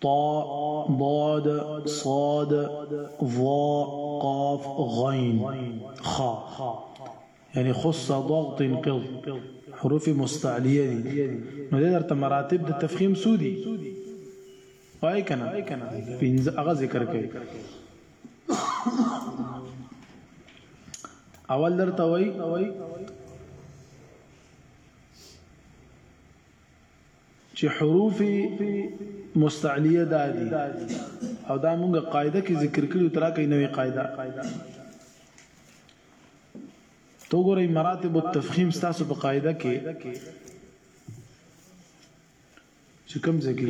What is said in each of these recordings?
طا ضاد صاد ضا قاف غين خا يعني خص ضغط قض حروف مستعليه دي نو دې درته مراتب د تفخيم سودي وای کنه پنځه هغه ذکر کوي اول درته وای چې حروف مستعلیه دادي او دا موږ قاعده کې ذکر کړو ترا کې نوې قاعده تو ګورې مراتب التفخیم ستاسو په قاعده کې چې کوم ځای کې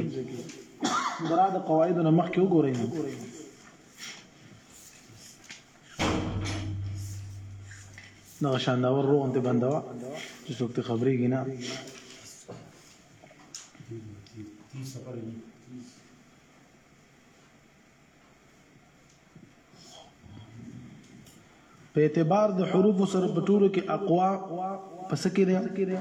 برا د قواعد نه مخکې وګورئ نو دا شانداور روغ ته بندوا چې څوک ته خبرې کینا په اعتبار د حروف سره په ټولو کې اقوا پس کې ده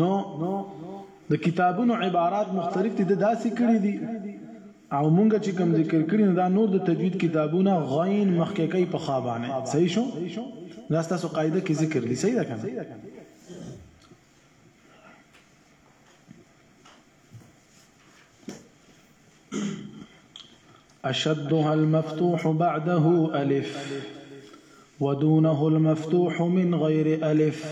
نو د کتابونو عبارات مختلف دي د داسې کړي دي او مونږ چې کوم ذکر کړی دا نور د تجوید کتابونه غین مخکې کوي په خابانه صحیح شو دا تاسو قاعده کې ذکر دي صحیح ده کنه أشدها المفتوح بعده ألف ودونه المفتوح من غير ألف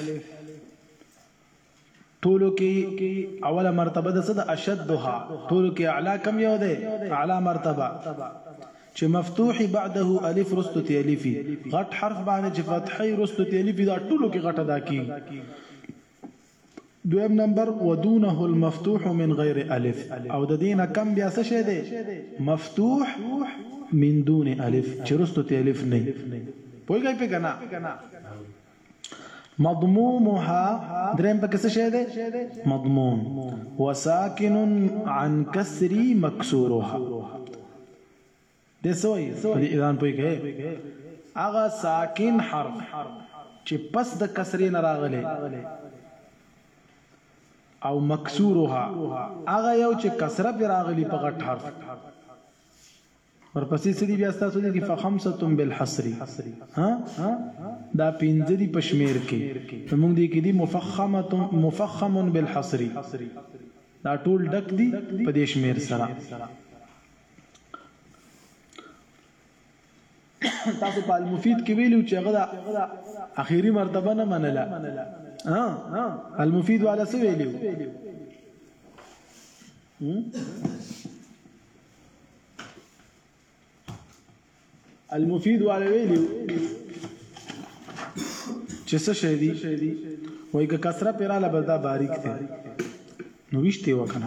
ټولو کې اوله مرتبه د صد اشدها ټولو کې اعلی کم یو ده اعلی مرتبه چې مفتوح بعده الف رستو تی الفی غټ حرف باندې چې فتحې رستو تی الفی دا ټولو کې غټه دا کی دویم نمبر ودونه المفتوح من غیر الف او د دې نه کم بیا څه شی دی مفتوح من دون الف چې رستو ته الف نه پوهیږئ په کنه مضمومها دریم پکې څه شی دی مضموم وساکن عن كسر مكسورها د سوی په دې اذان پوه کړئ هغه ساکن حرف چې پس د کسرې نه راغلی او مکسورها هغه یو چې کسره پر راغلی په غټ حرف ورپسې سړي بیا تاسو دي فخمسه بالحصر ها دا پنځه دي پشمیر کې موږ دي کې دي مفخمه مفخم بالحصر دا ټول ډک دي په دې شمیر سره تاسو په المفید کې ویلو چې هغه اخیری مرتبه نه منله ها المفید والا څه ویلو المفید والا ویلو چې څه شی دی وایي که کسره پیراله بس دا باریک دی نو وشته وکنه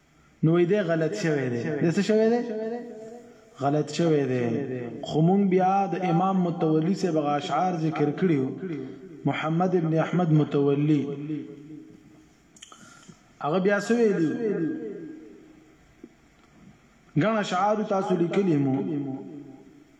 نو وای دی غلط شوی دی د څه شوی دی غلط شوی دی خو مونږ بیا د امام متولی سے بغا اشعار ذکر کړیو محمد ابن احمد متولی هغه بیا سوې دي غن اشعار تاسو لیکلی مو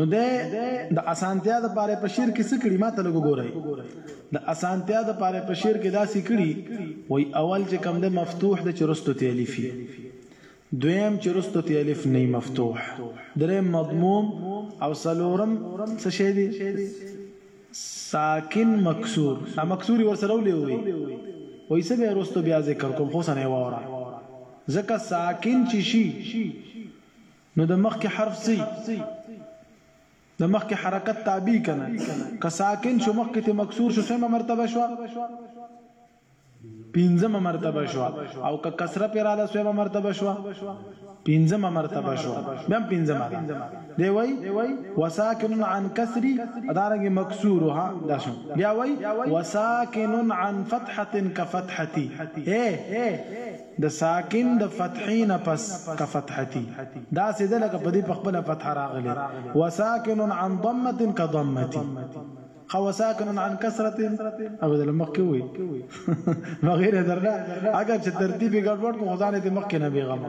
نو ده د اسانتیا د پاره په شعر کې څه کړي ماته لګو ګورئ د اسانتیا د پاره په شعر کې داسې کړي وای اول چې کم ده مفتوح د چرستو تالیفي دویم چې رستو تالیف نه مفتوح دریم مضموم او سلورم څه شی دی ساکن مکسور ا مکسوري ورسره ولې وي وای څه به رستو بیا ذکر کوم خو سنه واره ځکه ساکن چې شي نو د مخکې حرف څه د مخکې حرکت تابع کنه که ساکن شو مخکې ته مکسور شو سمه مرتبه شو پنځمه مرتبه شو او که کسره پیراله سمه مرتبه شو پنځمه مرتبه شو بیا پنځمه دی وای وساکن عن کسری ادارنګ مکسور ها دا شو بیا وای وساکن عن فتحه كفتحتي اے د ساکن د فتحی نه پس که فتحتی داسی ده لکه په دی پخپله فتحه راغلی وساکن عن ضمة که ضمتی خو وساکن عن کسرت او دل مخکې وي بغیر درنه اگر چې ترتیب ګډوډ کو خدانه ته مخکې نه بیغمه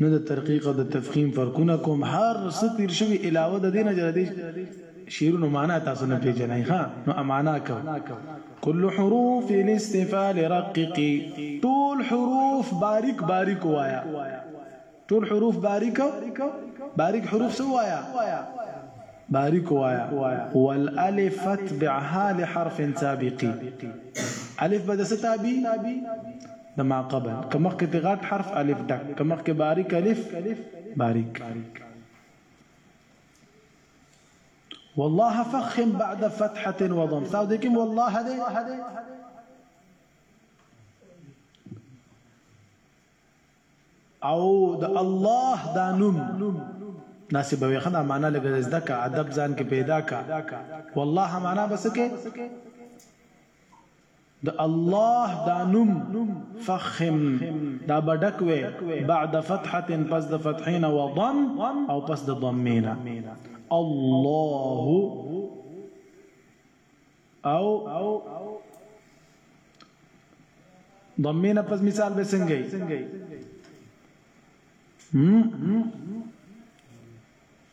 نه د ترقیق او د تفخیم فرقونه کوم هر څه تیر شوی علاوه د دې نه جره دې شعرونو معنا تاسو نه پیژنئ ها نو امانا کو کل حروف الاستفال رققي ټول حروف باریک باریک وایا ټول حروف باریک باریک حروف سو وایا باریک وایا والالف فتبعها لحرف سابقي الف بده ستابي د ما قبل که مخکې ترې غټ حرف الف ډک که مخکې باریک الف باریک والله فخم بعد فتحه وضم ساو دې کوم والله دې او د الله دا نوم ناسب وي خدا معنا لګل زده کا ادب ځان کې پیدا کا والله معنا بس کې د الله دا نوم، فخم، دا به ډک وی، بعد فتحة، پس د فتحې نه، وضم، او پس د ضمې نه، الله، او ضمې نه پس مثال به څنګه وي؟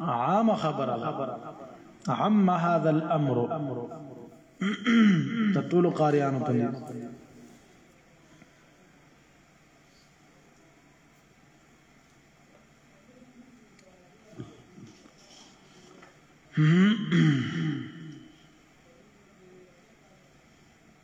عامه خبره ده عم هذا الامر تر ټولو قاریانو په Mm-hmm.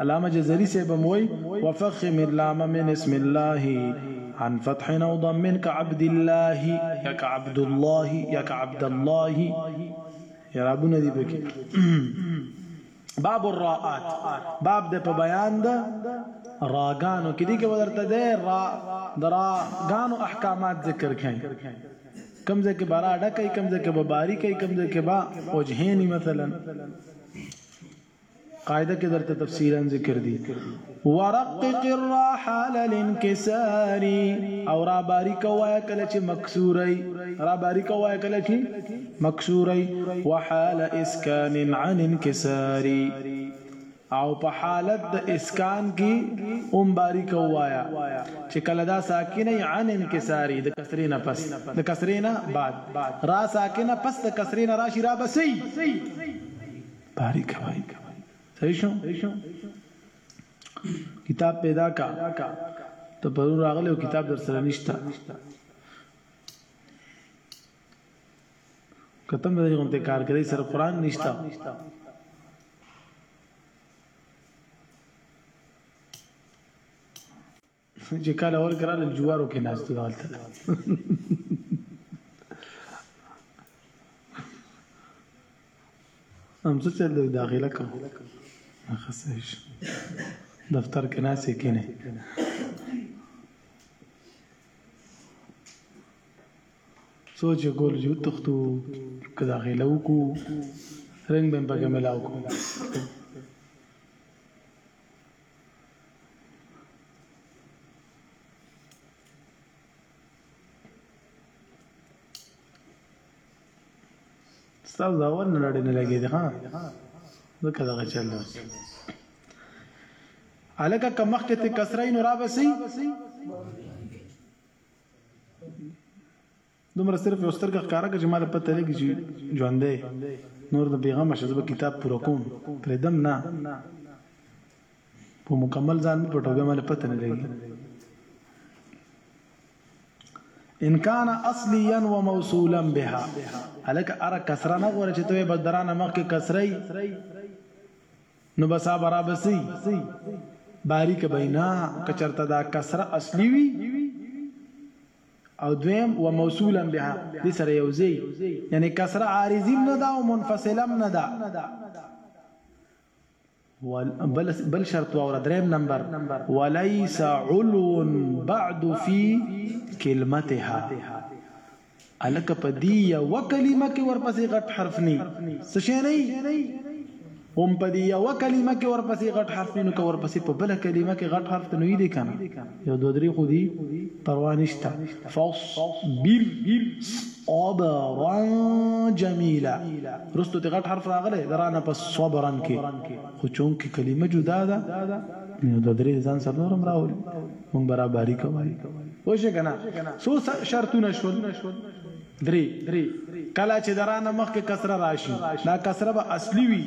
علامه جزري صاحب هم وايي، وفخم اللام من اسم الله عن فتح او ضم کعبد الله یا کعبد الله یا کعبد الله اعرابونه دي پکې باب الراءات باب د په بیان د راګانو کې دي کې ودرته ده را درا غانو احکامات ذکر کړي کم ځکه برا ډکې کم ځکه بباری کوي کم ځکه با وجهيني مثلا قاعده کې درته تفصیلا ذکر دي ورقق الراحه للانكسار او را باریک وای کله چې مکسورای را باریک وای کله چې مکسورای وحال اسکان عن انكسار او په حالت د اسکان کې اوم باریک وایا چې کله دا ساکنه عن انکساری د کسرې نه پس د کسرې نه بعد را ساکنه پس د کسرې نه راشي را بسي پاری کوي صحیح شو کتاب پیدا کا ته پرون راغلی او کتاب در سره نشته کتم به کوم ته کار کوي سره قران نشته چې کال اول کرال جوارو کې ناشتي والته هم څه چل دی داخله کوم خسیش دفتر کې ناسې کینه سوچ کول جو تختو کدا غیلو کو رنگ بن پکې ملاو کو ستاسو دا ور نه لړې نه لګې ده ها ځکه دا چل ده الکه که مخکې ته کسرای نو را بسي دومره صرف یو سترګه ښکاره کړه چې ما ته پته لګي چې ژوندی نور د بیغمه شه زه به کتاب پوره کوم پرېږدم نه په مکمل ځان مې پټو بیا ما ته پته نه لګي ان کان اصليا وموصولا بها الک ار کسره نه غوړي چې ته بدرانه مخ کې کسرای نو بسا برابسي باریک بینا کچرته دا کسره اصلي وي او دویم و موصولا بها دې سره یو ځای یعنی کسره عارضی نه دا او منفصله نه دا بل بل شرط و دریم نمبر وليس علو بعد في كلمتها الک پدی یا وکلمه کې ورپسې غټ حرف نه څه شي نه هم په دې یو کلمه کې ورپسې غټ حرف وي نو که ورپسې په بل کلمه کې غټ حرف ته نوې دي کنه یو دوه درې خو دي پروا نشته فصبر صبرا جميلا رستو ته غټ حرف راغله درانه په صبرا کې خو چون کې کلمه جدا ده نو د درې ځان سره نورم راول مونږ برابرۍ کوي وشه کنه سو شرطونه شول درې، کله چې د را نه مخکې کسره راشي، دا کسره به اصلي وي،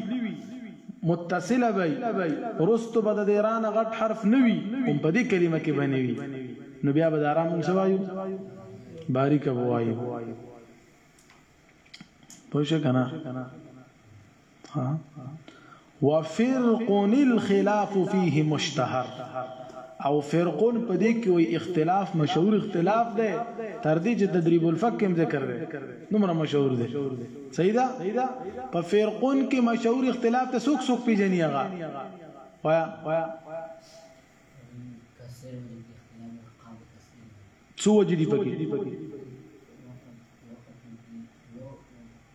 متصله به وي، وروسته به د دې را نه غټ حرف نه وي، هم په دې کلمه کې به نه وي، نو بیا به دا را موږ څه وایو؟ باریکه به وایو. پوه شوې که نه؟ وفرقن الخلاف فيه مشتهر او فرقن په دې کې وي اختلاف مشهور اختلاف دی تر دې چې تدریب الفق هم ذکر دی نمره مشهور دی صحیح ده په فرقن کې مشهور اختلاف ته سوک سوک پیژني هغه وایا څو وجدي پکې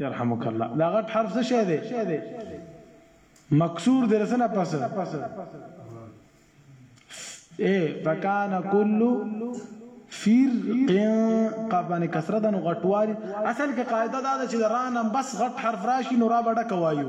يرحمک الله دا غټ حرف څه شی دی مکسور دی رسنه پس اے فکان کل فیر قبان کسره د غټوالي اصل کې قاعده دا ده چې رانم بس غټ حرف راشي نو را بډه کوایو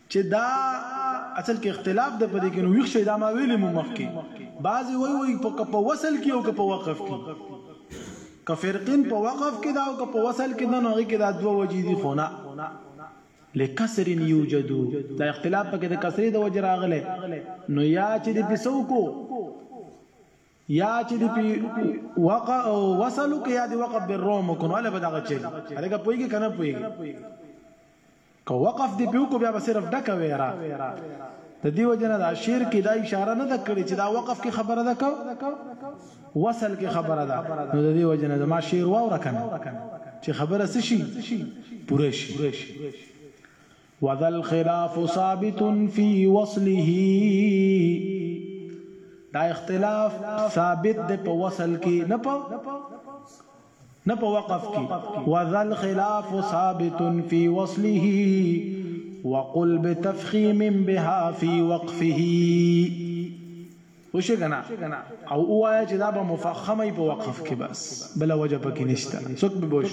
چه دا اصل کې اختلاف ده پدې کې نو ویښ شي دا ما ویلې مو مخ کې بعضی وای وای په کپ وصل کې او کپ وقف کې که فرقین په وقف کې دا او کپ وصل کې نه نوې کې دا دوه وجې دي خو نه لکسر یوجدو دا اختلاف پکې د کسرې د وجې راغله نو یا چې دې پسو کو یا چې دې په وقع او وصل کې یا دې وقف بالروم کو نو له بدغه چې هغه پويږي کنه پويږي که وقف دې پې وکړو بیا به صرف ډکه ویرا د دې وجه نه دا شعر کې دا اشاره نه ده کړې چې دا وقف کې خبره ده کو وصل کې خبره ده نو د دې وجه نه ما شعر واوره کنه چې خبره څه شي پوره شي وذا الخلاف ثابت في وصله دا اختلاف ثابت ده په وصل کې نه په نه په وقف کی وذل خلاف ثابت فی وصله وقل بتفخیم بها فی وقفه وشه کنه او اوایا چې دا به مفخمه په وقف کې بس بل وجه پکې نشته څوک به بوش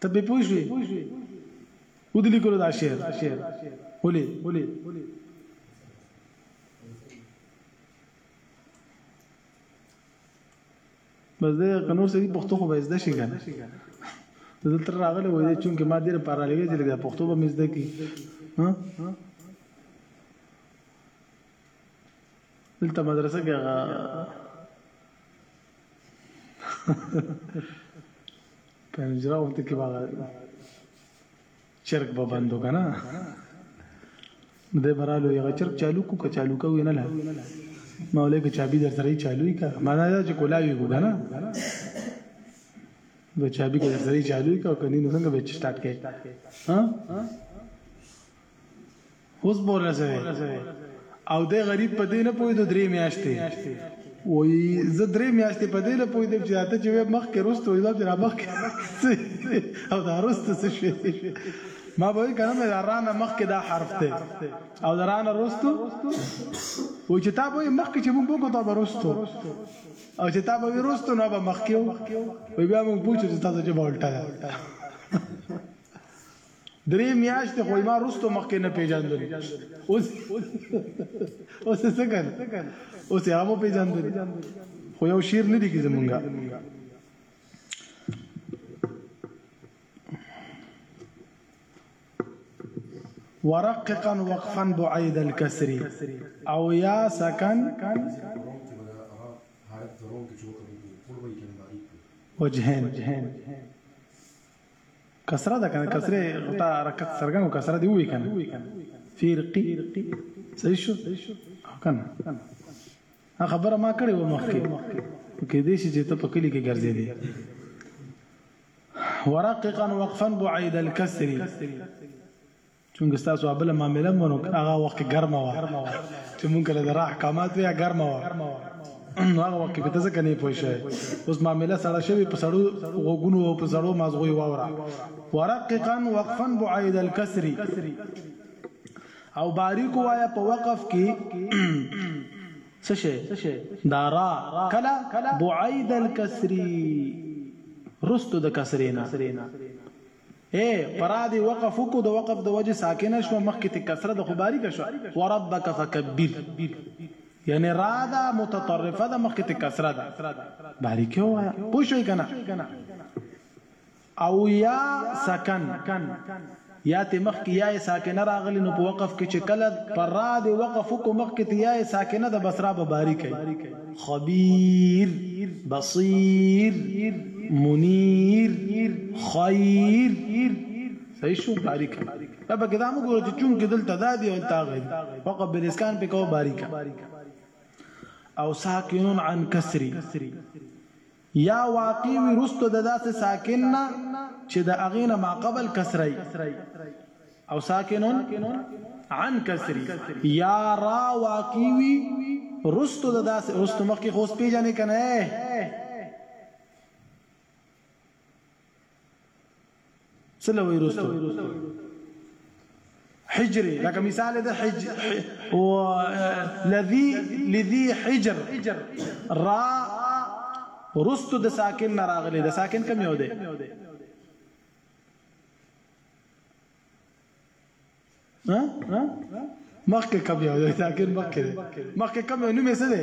ته به پوښوي ودلی کولو دا شعر ولي بس دې که نور څه دي پښتو خو به زده شي کنه ته دلته راغلی وای چې ما دې لپاره لګی چې لګا پښتو به مې زده کی ها دلته مدرسه کې هغه پنځراو ته کې باغ چرک به بندو کنه دې برالو یو چرک چالو کو که چالو کوي نه لا مولای که چابي در سره چالوي کا معنا دا چې کولاوي کو کنه د چابي که در سره چالوي کا کني نو څنګه به سٹارټ کړي ها اوس به ورسوي او د غریب په دې نه پوهېدو درې میاشتې وای زه درې میاشتې په دې نه پوهېدم چې اته چې وې مخ کې روست وې دا چې را مخ کې او دا روست څه شي ما به کنه مې رانه مخ کې دا حرف ته او درانه روستو و چې تا به مخ کې چې موږ وکړو دا به روستو او چې تا به روستو نه به مخ کې و بیا موږ پوښتنه تاسو چې بولټه درې میاشتې خو ما رستو مخکې نه پیژندل اوس اوس څه کړ اوس یې هم پیژندل خو یو شیر نه دی کی زمونږه ورققا وقفا بعيد الكسر او یا سکن وجهين کسره ده کنه کسره غتا حرکت سرګنو کسره دی وی کنه فرقی صحیح شو کنه خبره ما کړې و مخکې کې دې شي چې ته په کلی کې ګرځې دي ورققا وقفا بعيد الكسر چونګ ستاسو ابله معاملې مو نو هغه وخت ګرمه و چې مونږ له درا احکامات ویا ګرمه و هغه وخت کې ته ځکه نه پوه شې اوس معاملې سره شوی په سړو غوګونو او په سړو مازغوي واورا ورققا وقفا بعيد الكسر او باریک وایا په وقف کې څه شي دارا کلا بعيد الكسر رستو د کسرینا اې پرا دې وقف وکړو د وقف د وجې ساکنه شوه مخکې تې کسره ده خو باریکه شوه وربک فکبیر یعنی را ده متطرفه ده مخکې تې کسره ده باریکه وایا پوه شوئ کنه او یا سکن یا ته مخ کې یا ساکنه راغلی نو په وقف کې چې کله پر را دې وقف کو مخ کې ته یا ساکنه د بصرا به باریکه خبير بصير منير خير صحیح شو باریک دا به کدا موږ ورته چون کې دلته دا دی او تا غي فقط بلسکان په کو باریک او ساکنون عن کسری يا واقع وي وروسته د داسې ساکن نه چې د هغې نه ماقبل کسرهوي او ساکن عن کسري يا را واقع وي وروسته د داسې وروسته مخکې خو اوس پېژنې که نه سله ویروستو حجري لکه مثال د حج او لذي لذي حجر را رستو د ساکن نه راغلي د ساکن کم یو دی ها مخکې کم یو دی ساکن مخکې مخکې کم یو نوم یې څه دی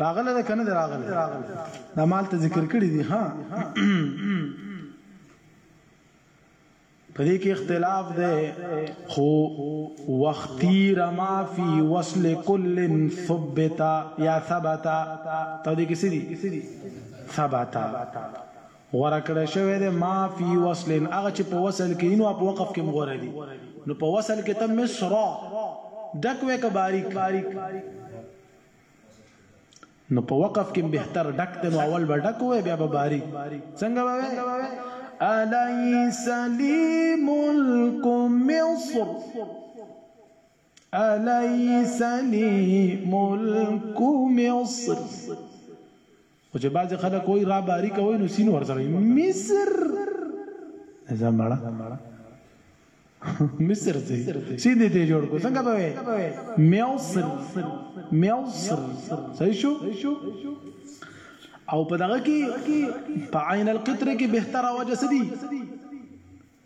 راغله ده کنه راغله دا مال ته ذکر کړی دی ها پدې کې اختلاف ده خو وختي رما فی وصل کل ثبتا یا ثبتا ته دې کې سری ثبتا ورکړه شوی ده ما فی وصل هغه چې په وصل کې نو په وقف کې مغور دي نو په وصل کې تم مصرا دک وې کباریک نو په وقف کې بهتر ډک ته نو اول به ډک وې بیا به باری څنګه به وې الیس لی ملک مصر الیس لی ملک مصر خو چې بعضې خلک وایي را باري کوئ نو سین ورسره مصر نظام مړه مصر ته سیندې ته جوړ کو څنګه به مصر مصر صحیح شو او په دغه کې په عین القطر کې بهتره وجه سدي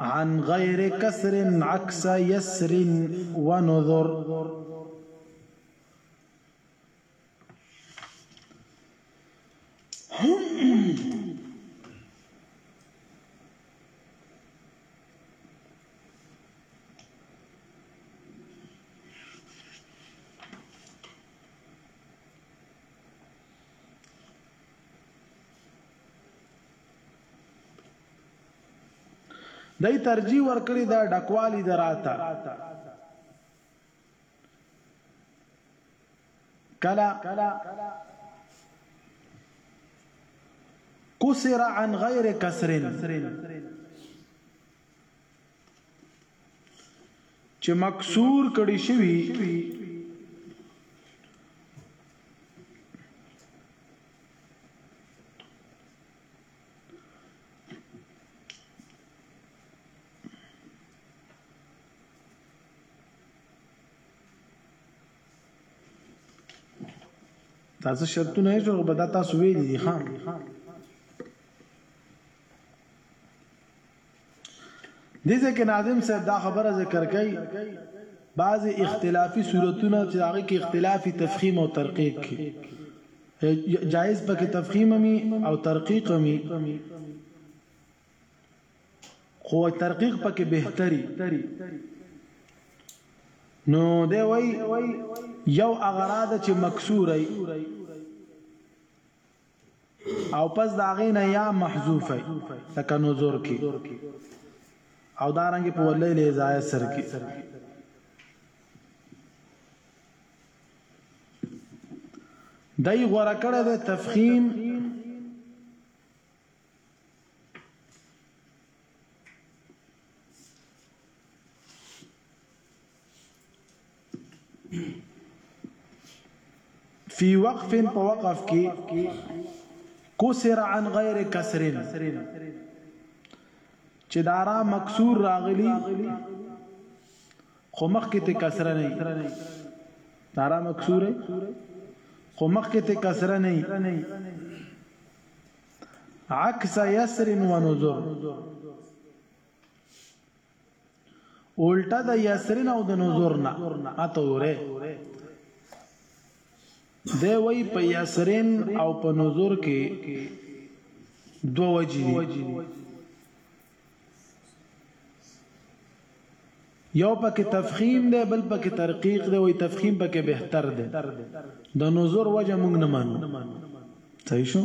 عن غير كسر عكس يسر ونذر دی ترجیح ورکړی ده ډکوال ادارا ته کلا کسر عن غیر کسرن چې مکسور کړي شوی تاسو شرطونه یې جوړ بدا تاسو ویلي دي خام دې ځای کې ناظم صاحب دا خبره ذکر کوي بعض اختلافي صورتونه چې هغه کې اختلافي تفخیم او ترقیق کې جائز پکې تفخیم می او ترقیق می خو ترقیق پکې بهتري نو دی وای یو اغراض چې مکسورای او پس دا غینا یا محذوفه لکه نذور کې او دارنګ په ولې له ځای سر کې دای غره کړه د تفخیم فی وقف په وقف کې کسر عن غیر کسر چې دارا مکسور راغلی خو مخ کې ته کسر نه دارا مکسور خو مخ کې ته کسر نه عکس یسر و نذر الټه د یسرین او د نذر نه اته وره د وی په یسرین او په نذر کې دو وجې دي یو پکې تفخیم دی بل پکې ترقیق دی وای تفخیم پکې بهتر دی د نظر وجه مونږ نه مانو صحیح شو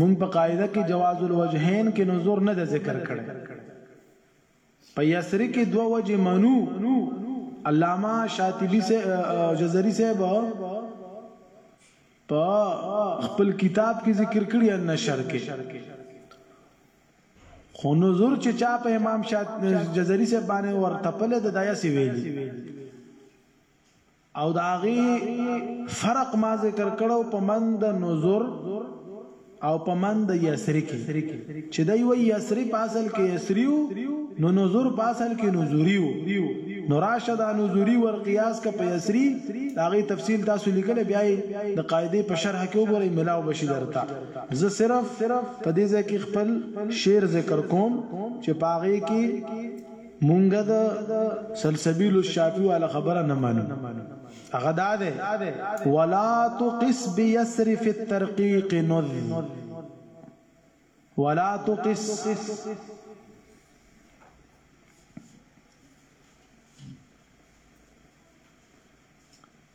مونږ په قاعده کې جواز الوجهین کې نظر نه د ذکر کړي په یسری کې دوه وجه منو علامه شاطبی سے جزری صاحب په خپل کتاب کې ذکر کړی ان شر کې خو نظر چې چا په امام شات جزري صاحب باندې ورتپل د دایا سی ویلي او دا غي فرق ما ذکر کړو په مند نظر او په مند یسری کې چې دا یو یسری په اصل کې یسریو نو نظر په اصل کې نظریو نو راشد نظری ور قیاس کا په یسری دا غي تفصیل تاسو لیکل بیا د قاعده په شرح کې وګورئ ملاو بشي درته زه صرف په دې ځای کې خپل شعر ذکر کوم چې په هغې کې مونږ د سلسبیل الشافی والا خبره نه منو هغه دا ده ولا تقس بيسرف الترقيق نذ ولا تقس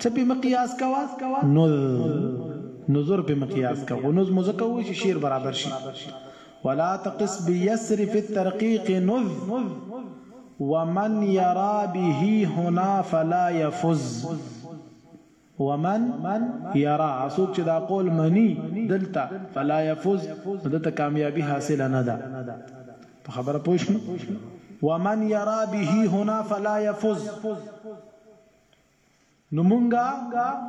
څه په مقیاس کوا نو نظر په مقیاس کا غنوز مزکه وی چې شیر برابر شي ولا تقص بيسر في الترقيق نذ ومن يرى به هنا فلا يفز ومن يرى اسوک چې دا قول منی دلته فلا يفز دته کامیابی حاصله نه ده په خبره پوښ ومن يرى به هنا فلا يفز نو مونږ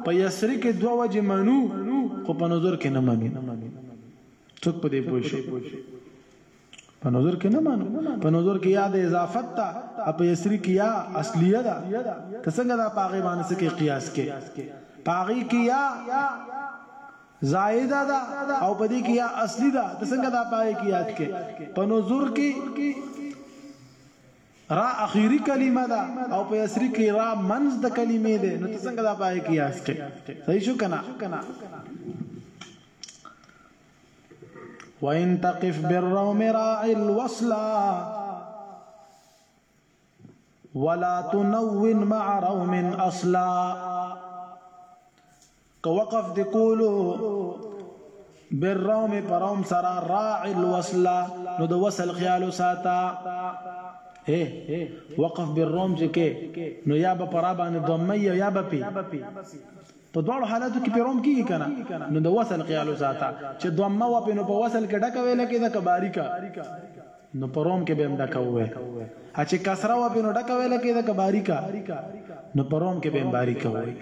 په يسري کې دوه وجې منو خو په نذر کې نه منو څوک په دې پوه شي په نذر کې نه منو په نذر کې یا د اضافت ته او په يسري کې یا اصليه ده ته څنګه دا پاغه باندې سکه قياس کې پاغي کې یا زائده ده او په دې کې یا اصلي ده ته څنګه دا پاغي کې یاد کې په نذر کې را اخیری کلمه ده او په یسری کی را منز د کلمه ده نو ته څنګه دا پای کی یاس کی صحیح شو کنه وان تقف بالروم راعي الوصلا ولا تنون مع روم اصلا که وقف دی کولو بالروم پروم سرا راعي الوصل نو د وصل خیال ساته اے وقف بالروم چې کې نو یا به پرا باندې ضمه یا به پی په دوړو حالاتو کې پروم کیږي کنه نو د وصل خیال ساته چې ضمه و په نو په وصل کې ډکه ویل کې د کباریکا نو پروم کې به هم ډکه وې چې کسره و په نو ډکه ویل کې د کباریکا نو پروم کې به هم باریکا وې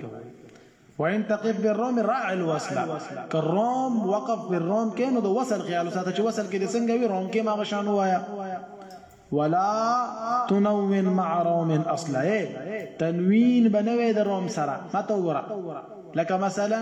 وان تقف بالروم راعي الوصل که روم وقف بالروم کې نو د وصل خیال ساته چې وصل کې د څنګه وي روم کې ما غشان وایا ولا تنون مع روم اصلا إيه؟ تنوین بنوي د روم سره ما تو وګوره لکه مثلا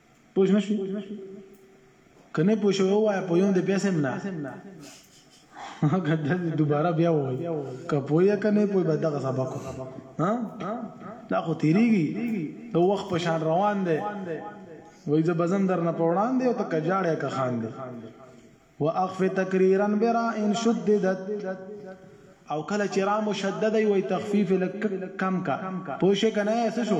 پوه نه شو کنه پوه شو وای په یوم د پیسې نه هغه د دوباره بیا وای کپوی کنه پوی به دغه سبق ها دا خو تیریږي د وخت په شان روان دی وای زه بزم در نه پوړان دی او ته کجاړه که خان دی واقف تکریرا برا ان شددت او کله چې را مشدد وي تخفیف لک کم کا پوښ کنه څه شو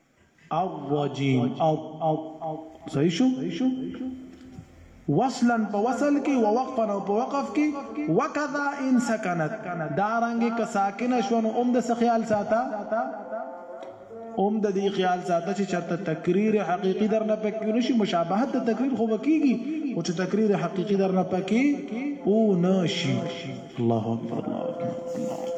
الرجيم صحیح شو وصلا په وصل کې او وقفا او په وقف کې وکذا ان سكنت دا رنګ ک ساکنه شو نو اوم د خیال ساته اوم د دې خیال ساته چې چرته تقریر حقيقي در نه پکې نشي مشابهت د تقریر خو وکيږي او چې تقریر حقيقي در نه پکې او نشي الله اکبر الله اکبر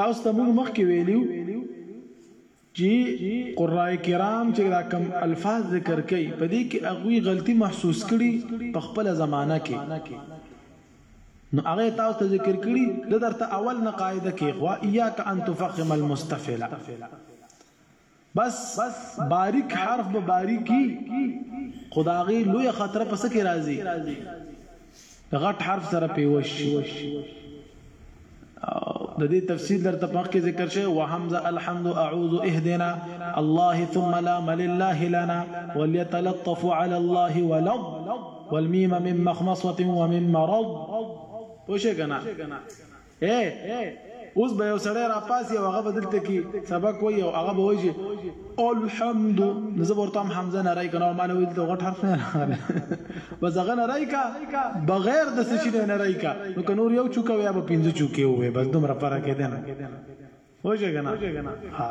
تاسو ته موږ مخکې ویلیو چې قرای کرام چې دا کم الفاظ ذکر کوي په دې کې هغه غلطي محسوس کړي په خپل زمانہ کې نو هغه تاسو ته ذکر کړي د درته اول نه قاعده کې خو اياک ان تفخم المستفلا بس باریک حرف به باریک کی خو د هغې لویه خطره په څه کې راځي د غټ حرف سره پیوش شي د دې تفصیل درته په کې ذکر شوی وحمزه الحمد اعوذ اهدنا الله ثم لا مل الله لنا وليتلطف على الله ولض والميم من مخمصه ومن مرض وشي کنه اې اوس به یو سړی را پاسي او هغه به دلته کې سبق وایي او هغه به وایي چې الحمد نو زه به ورته هم حمزه نه رای کنه او ما نه ویل ته غټ حرف نه راغلی بس هغه نه رای کا بغیر د څه شي نه رای کا نو که نور یو چوکه وي یا به پنځه چوکې وي بس دومره فرق دی نه وجه کنه ها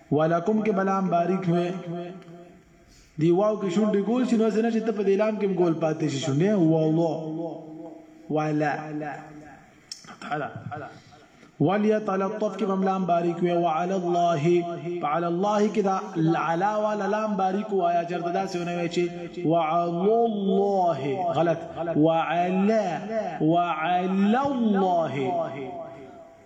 والا کوم کې بلام باریک وې دی واو کې شونډې ګول شي نو څنګه چې ته په دې لام کې ګول پاتې شي شونډې والله والا تعالی وليتلطف کې بملام باریک وي وعلى الله فعلى الله كذا العلا ولا لام باریک وایا جرد دا سونه وي چې وعلى الله غلط وعلى وعلى الله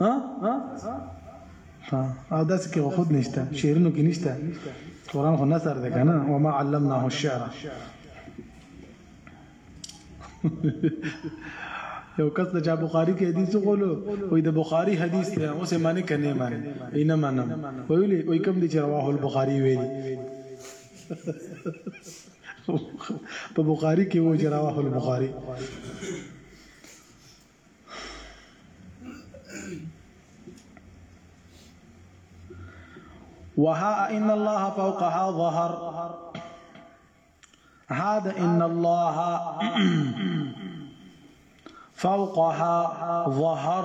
ها ها ها او داسې کې خود نشته شعرونو کې نشته قران خو نثر ده کنه وما علمناه الشعر یو کس د بخاری کې حدیث غولو وې د بخاری حدیث ته اوسه معنی کنه معنی اینه معنی ویلې وې کوم دي چې رواه البخاری ویلي په بخاری کې و جراوه البخاری وها ان الله فوقها ظهر هذا إن الله فوقها ظهر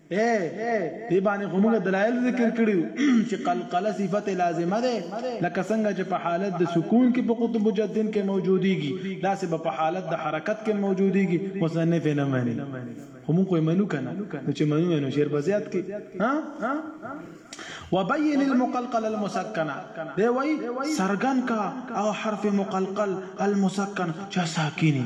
اې دې باندې خو موږ دلایل ذکر کړیو چې قلقله صفت لازمه ده لکه څنګه چې په حالت د سکون کې په قطب جدن کې موجوديږي دا سه په حالت د حرکت کې موجوديږي مصنف نه مانی خو موږ یې منو کنه نو چې منو نو شعر بزیات کې ها وبين المقلقل المسكنه دی وای سرګن کا او حرف مقلقل المسکن چا ساکینی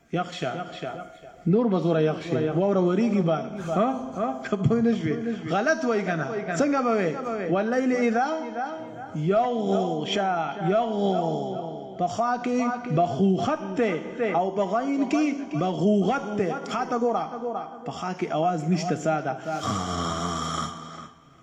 یخ شه نور به زوره یخ شي واوره وریږي بار ها ته پوه نه شوې غلط وای کنه څنګه به وې واللیل اذا یغشا یغ په خا کې بخوخت ته او په غین کې بغوغت ته خاطه ګورا په خا کې आवाज نشته ساده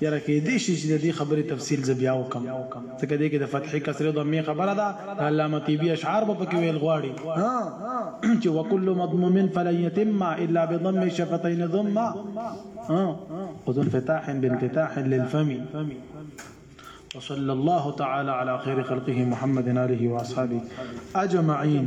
یاره کیدی شی چی د دی خبری تفصیل زه بیا وکم ځکه دی کی د فتحی کسری ضمی خبره ده د علامه طیبی اشعار به پکی ویل غواړی ها چی وکل مضموم فلن یتم الا بضم شفتین ضم ها خذ انفتاح بانفتاح للفم وصلى الله تعالى على خير خلقه محمد آله وأصحابه أجمعين